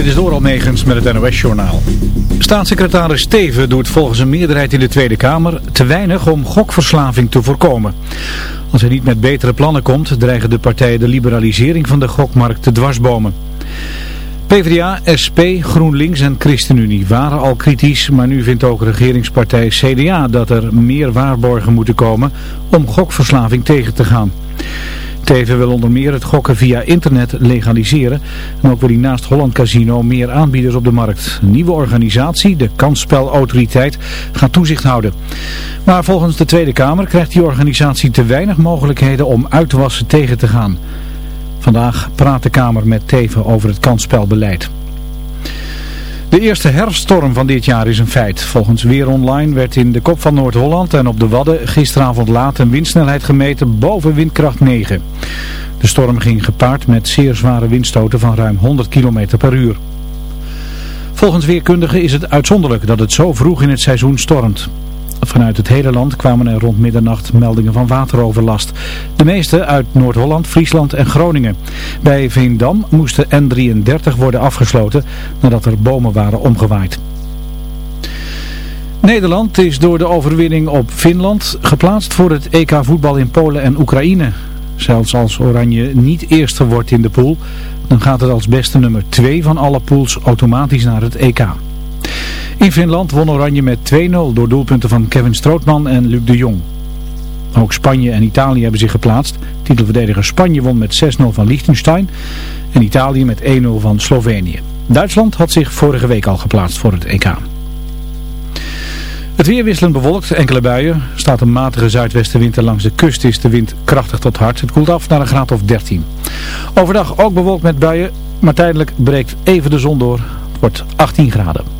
Dit is door Almegens met het NOS-journaal. Staatssecretaris Steven doet volgens een meerderheid in de Tweede Kamer te weinig om gokverslaving te voorkomen. Als hij niet met betere plannen komt, dreigen de partijen de liberalisering van de gokmarkt te dwarsbomen. PvdA, SP, GroenLinks en ChristenUnie waren al kritisch, maar nu vindt ook regeringspartij CDA dat er meer waarborgen moeten komen om gokverslaving tegen te gaan. Teven wil onder meer het gokken via internet legaliseren. En ook wil hij naast Holland Casino meer aanbieders op de markt. Een nieuwe organisatie, de Kansspelautoriteit, gaat toezicht houden. Maar volgens de Tweede Kamer krijgt die organisatie te weinig mogelijkheden om uitwassen tegen te gaan. Vandaag praat de Kamer met Teven over het kansspelbeleid. De eerste herfststorm van dit jaar is een feit. Volgens Weer Online werd in de kop van Noord-Holland en op de Wadden gisteravond laat een windsnelheid gemeten boven windkracht 9. De storm ging gepaard met zeer zware windstoten van ruim 100 km per uur. Volgens weerkundigen is het uitzonderlijk dat het zo vroeg in het seizoen stormt. Vanuit het hele land kwamen er rond middernacht meldingen van wateroverlast. De meeste uit Noord-Holland, Friesland en Groningen. Bij Veendam moest de N33 worden afgesloten nadat er bomen waren omgewaaid. Nederland is door de overwinning op Finland geplaatst voor het EK voetbal in Polen en Oekraïne. Zelfs als Oranje niet eerste wordt in de pool, dan gaat het als beste nummer 2 van alle pools automatisch naar het EK. In Finland won Oranje met 2-0 door doelpunten van Kevin Strootman en Luc de Jong. Ook Spanje en Italië hebben zich geplaatst. Titelverdediger Spanje won met 6-0 van Liechtenstein en Italië met 1-0 van Slovenië. Duitsland had zich vorige week al geplaatst voor het EK. Het weer wisselend bewolkt, enkele buien. Staat een matige zuidwestenwind langs de kust is de wind krachtig tot hard. Het koelt af naar een graad of 13. Overdag ook bewolkt met buien, maar tijdelijk breekt even de zon door. Het wordt 18 graden.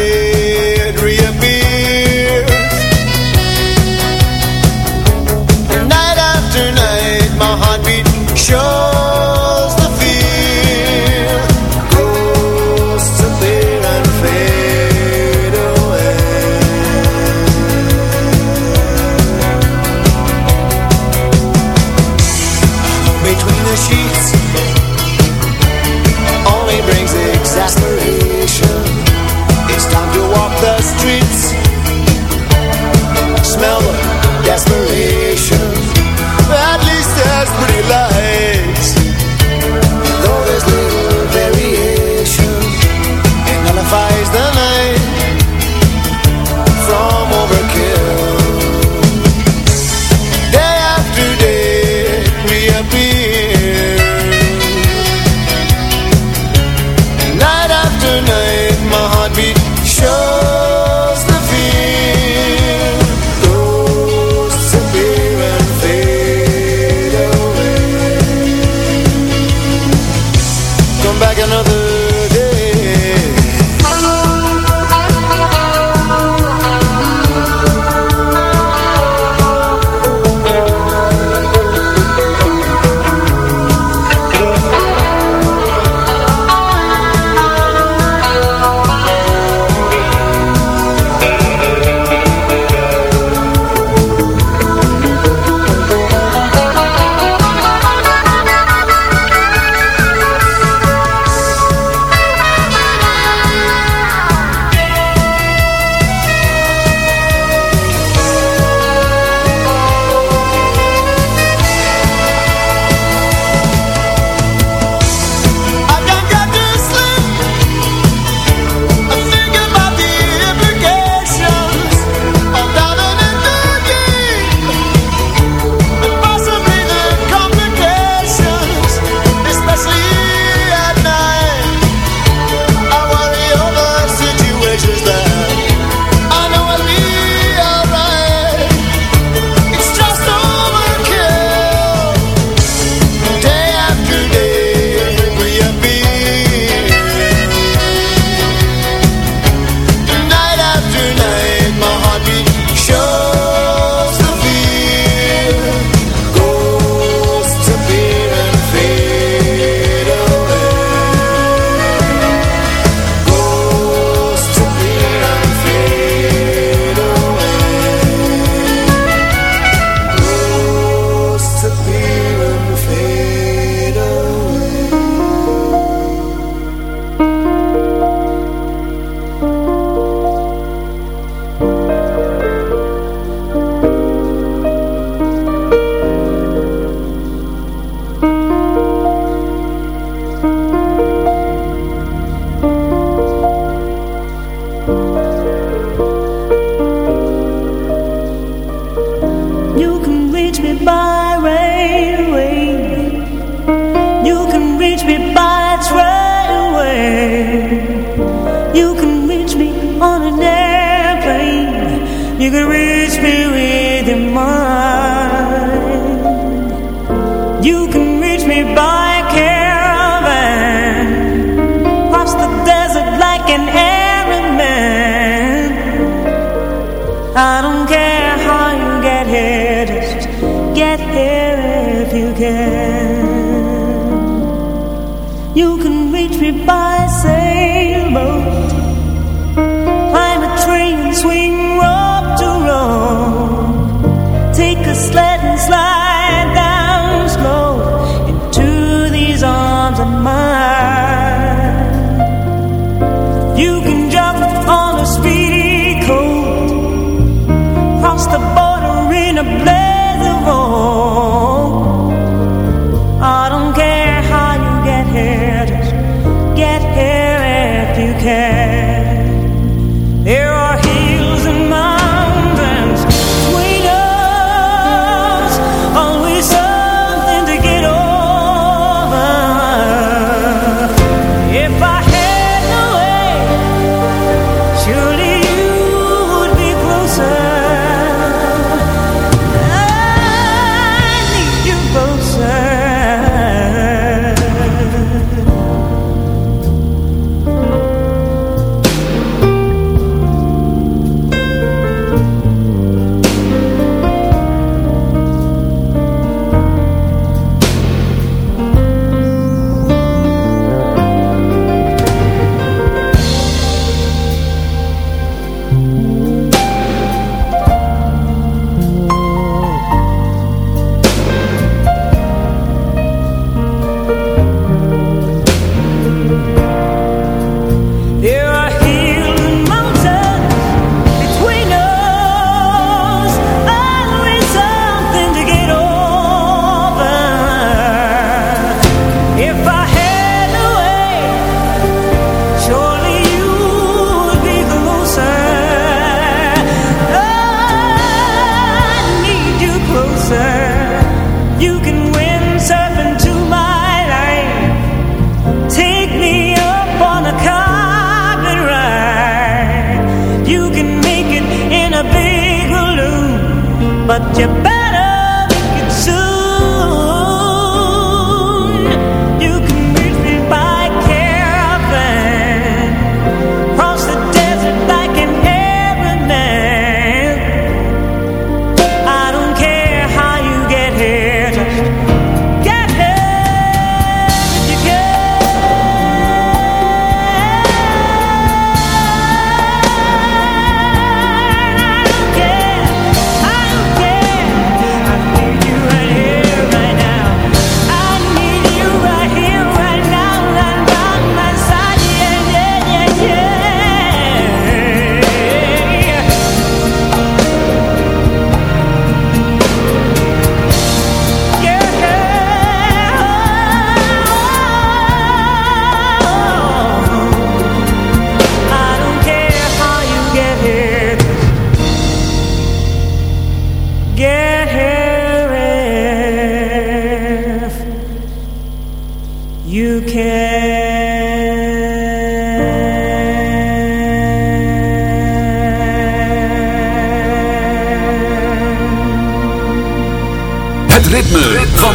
you care.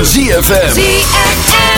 ZFM. all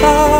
사.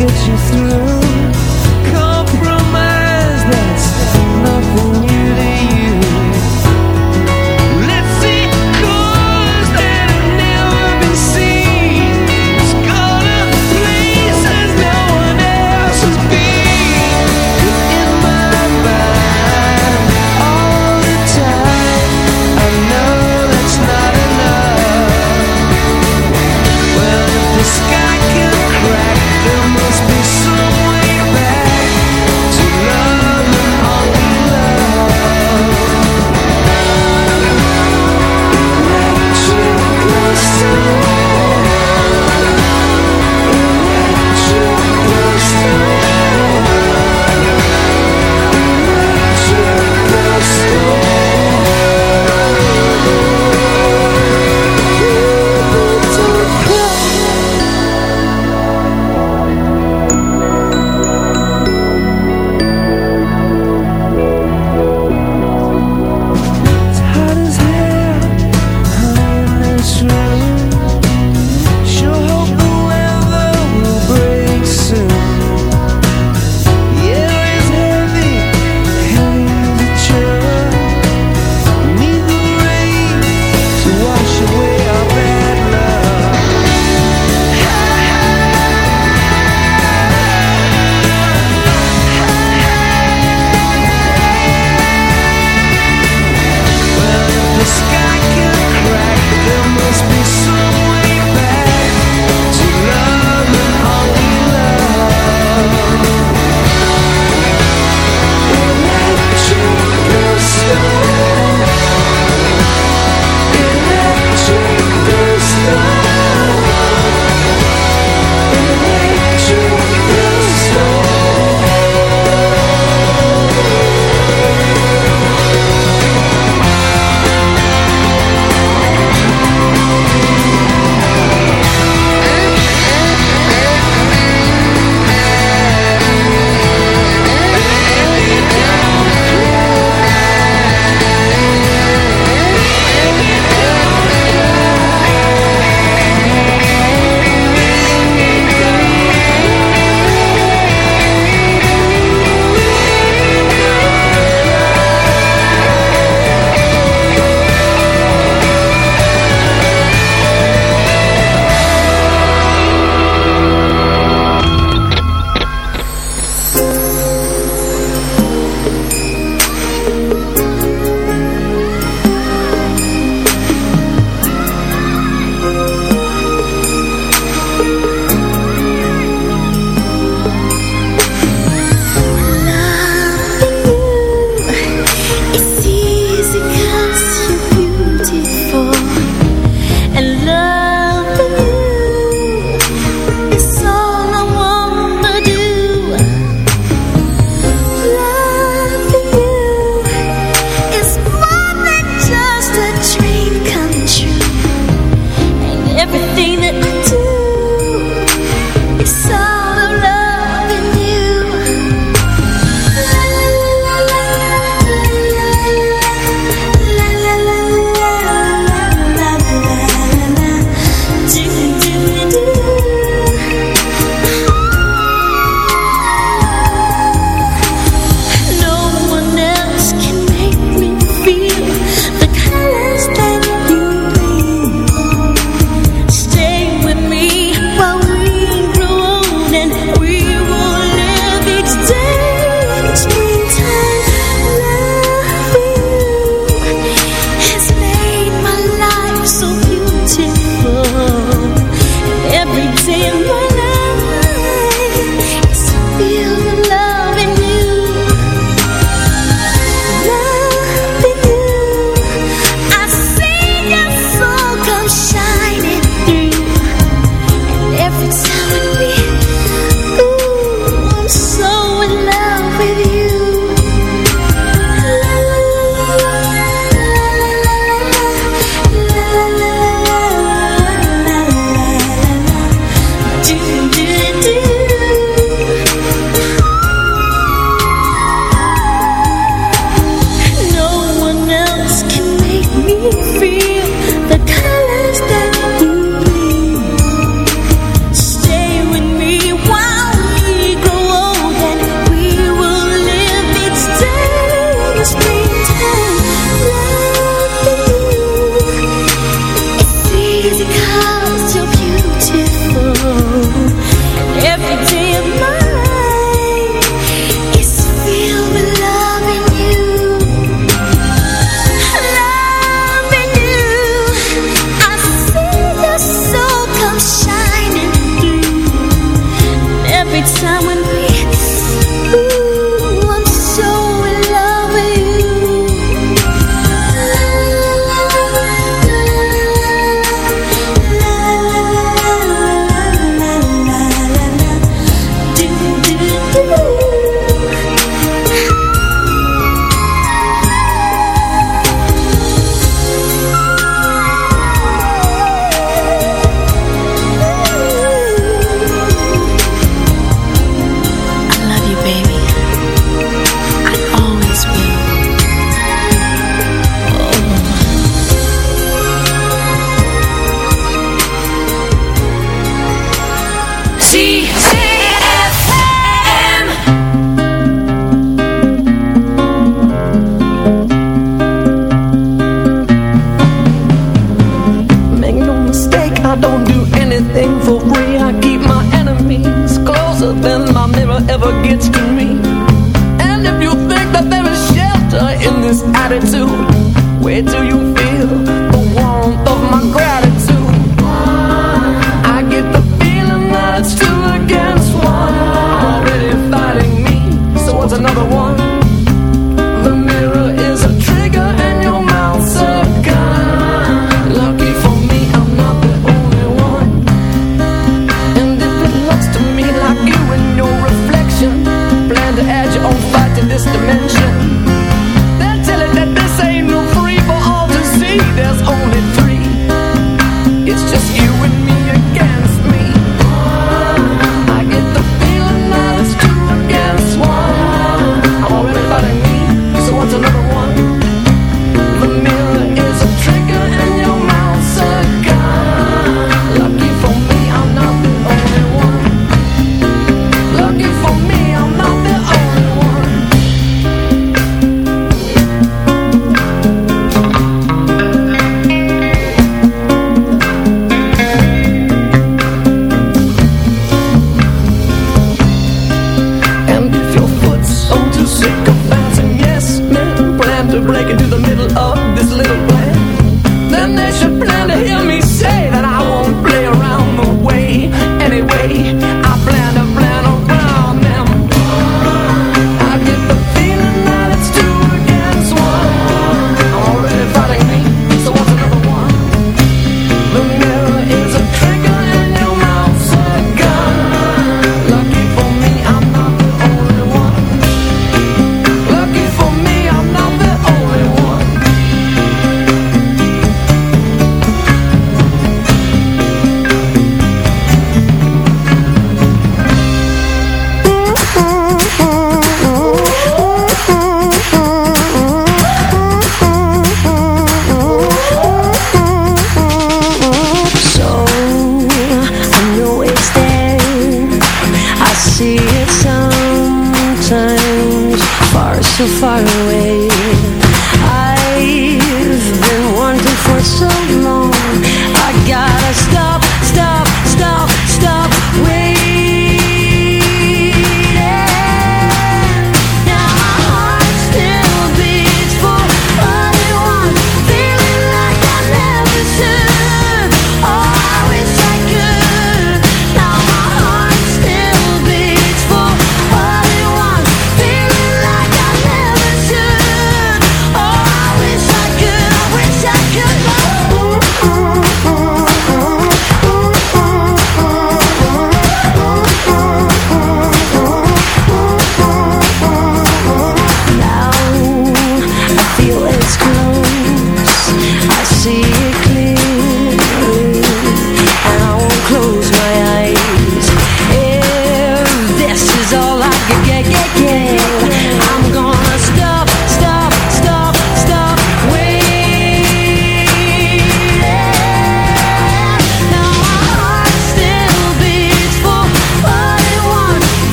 get you through.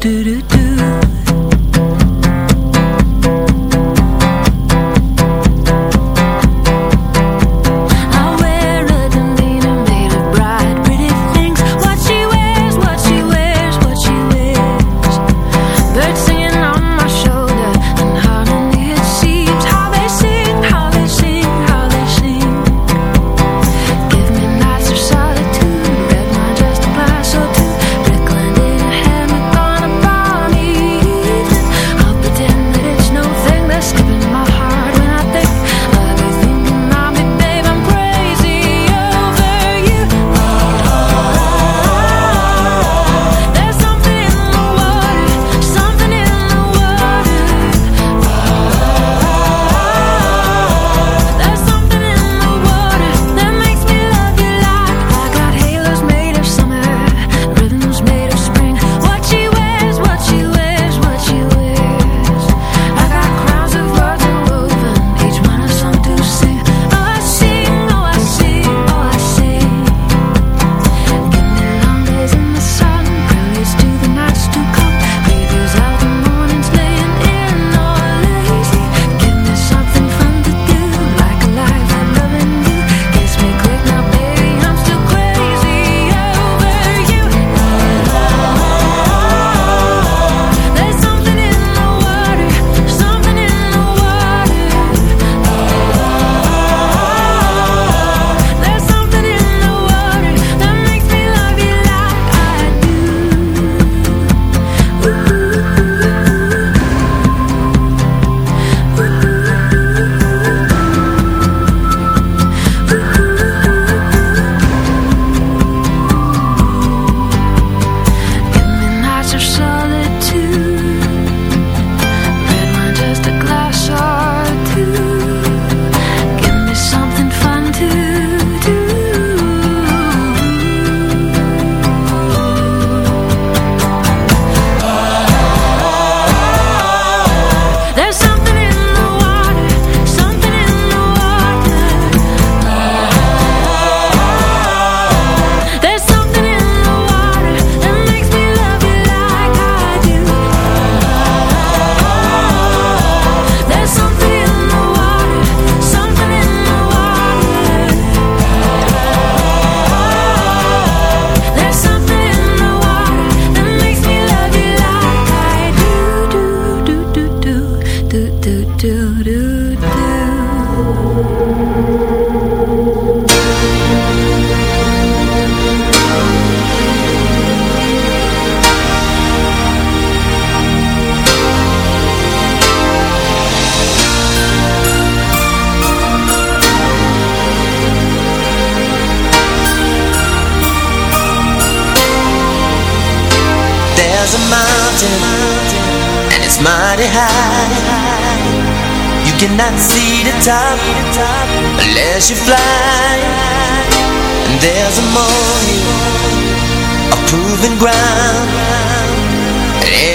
do do do.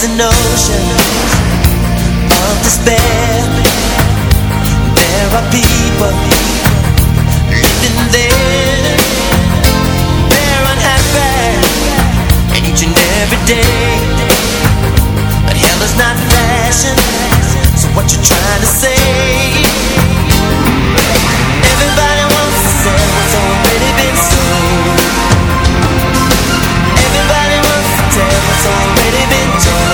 There's an ocean of despair. There are people living there. They're unhappy And each and every day. But hell is not fashion So what you trying to say? Everybody wants to sell what's already been sold